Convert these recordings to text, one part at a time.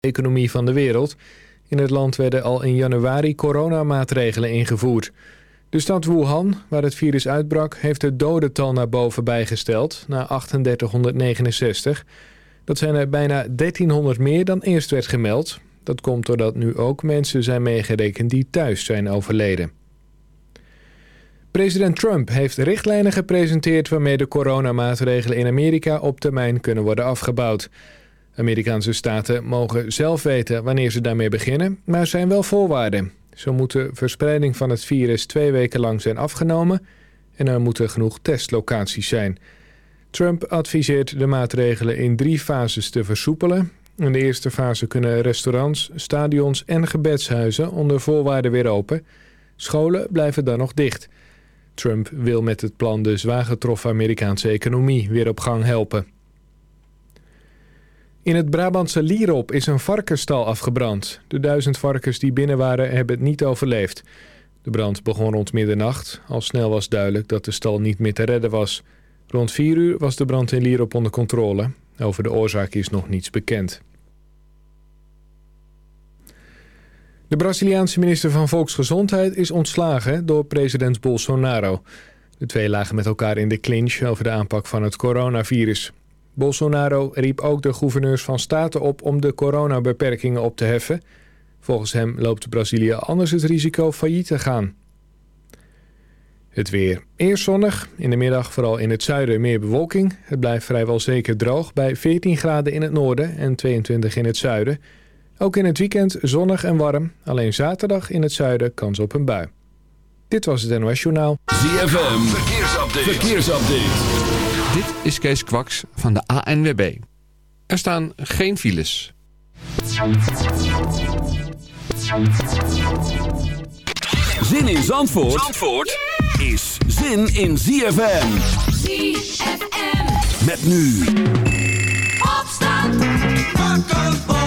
economie van de wereld. In het land werden al in januari coronamaatregelen ingevoerd. De stad Wuhan, waar het virus uitbrak, heeft het dodental naar boven bijgesteld, naar 3869. Dat zijn er bijna 1300 meer dan eerst werd gemeld. Dat komt doordat nu ook mensen zijn meegerekend die thuis zijn overleden. President Trump heeft richtlijnen gepresenteerd waarmee de coronamaatregelen in Amerika op termijn kunnen worden afgebouwd. Amerikaanse staten mogen zelf weten wanneer ze daarmee beginnen, maar zijn wel voorwaarden. Zo moet de verspreiding van het virus twee weken lang zijn afgenomen en er moeten genoeg testlocaties zijn. Trump adviseert de maatregelen in drie fases te versoepelen. In de eerste fase kunnen restaurants, stadions en gebedshuizen onder voorwaarden weer open. Scholen blijven dan nog dicht. Trump wil met het plan de zwaar getroffen Amerikaanse economie weer op gang helpen. In het Brabantse Lierop is een varkensstal afgebrand. De duizend varkens die binnen waren hebben het niet overleefd. De brand begon rond middernacht. Al snel was duidelijk dat de stal niet meer te redden was. Rond 4 uur was de brand in Lierop onder controle. Over de oorzaak is nog niets bekend. De Braziliaanse minister van Volksgezondheid is ontslagen door president Bolsonaro. De twee lagen met elkaar in de clinch over de aanpak van het coronavirus. Bolsonaro riep ook de gouverneurs van staten op om de coronabeperkingen op te heffen. Volgens hem loopt Brazilië anders het risico failliet te gaan. Het weer. Eerst zonnig, in de middag vooral in het zuiden meer bewolking. Het blijft vrijwel zeker droog bij 14 graden in het noorden en 22 in het zuiden. Ook in het weekend zonnig en warm. Alleen zaterdag in het zuiden kans op een bui. Dit was het NOS Journaal. ZFM, verkeersupdate. verkeersupdate. Dit is Kees Kwaks van de ANWB. Er staan geen files. Zin in Zandvoort, Zandvoort is zin in ZFM. ZFM. Met nu. Opstand. Wakker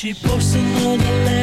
she posts another letter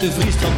het buiten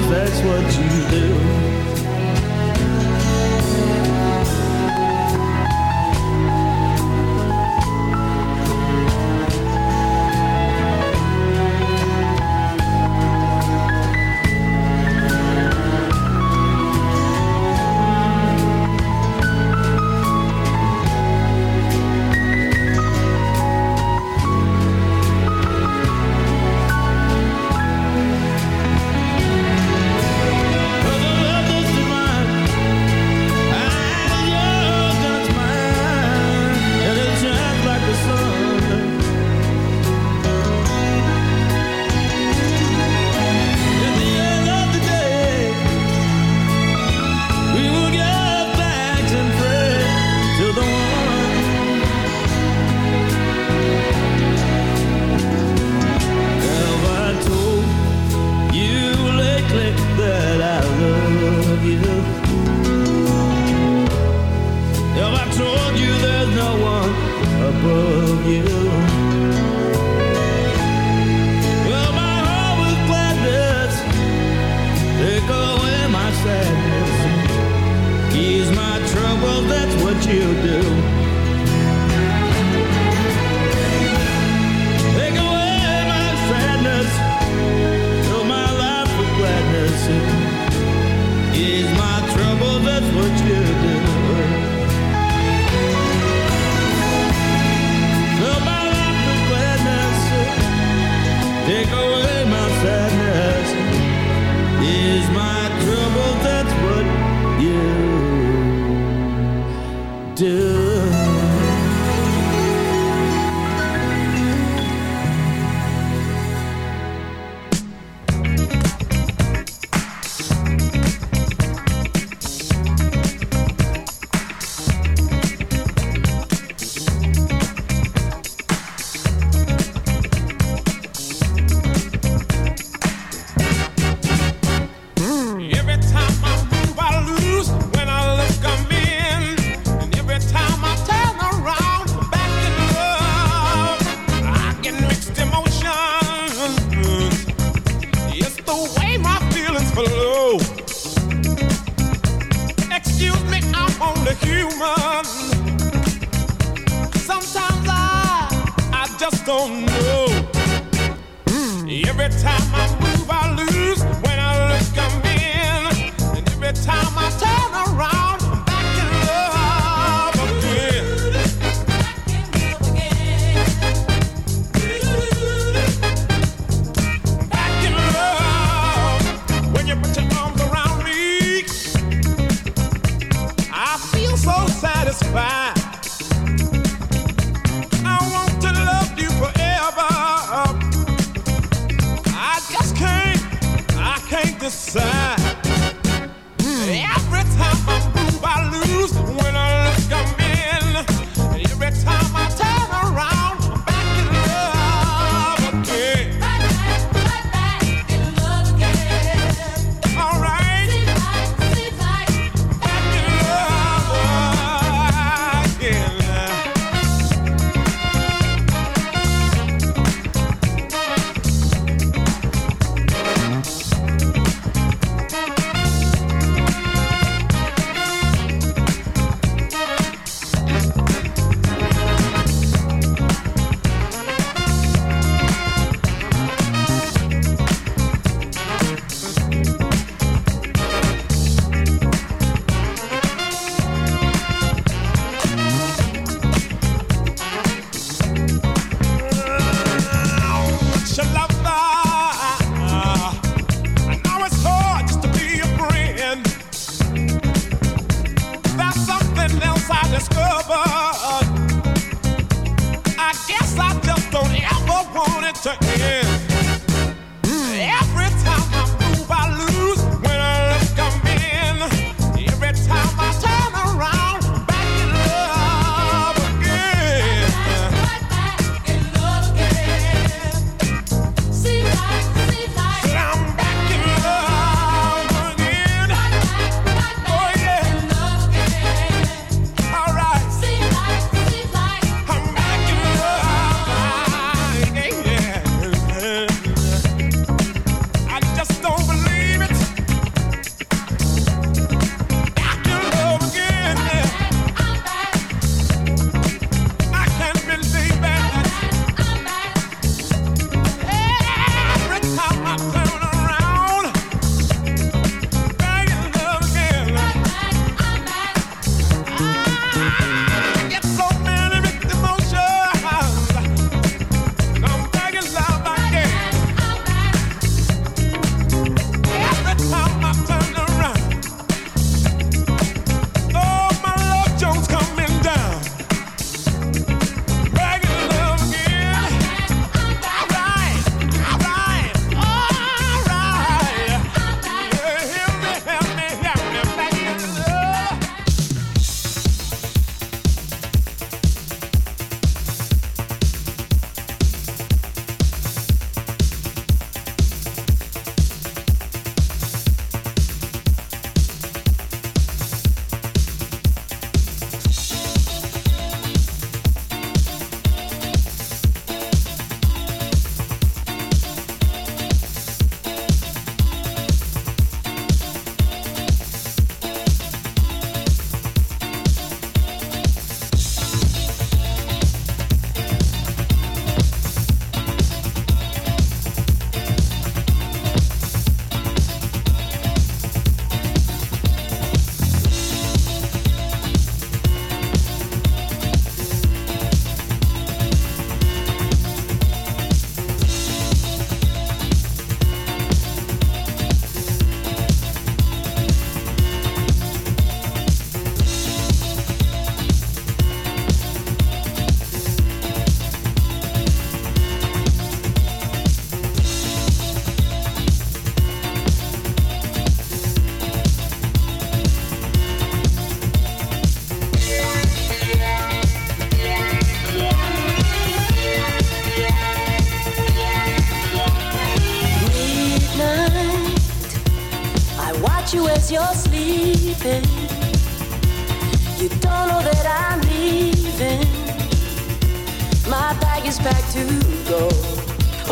That's what you do. Do.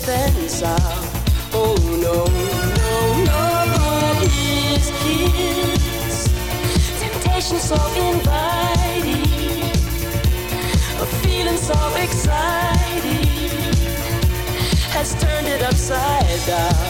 sentence out. Oh no, no, no, his kiss. Temptation so inviting, a feeling so exciting has turned it upside down.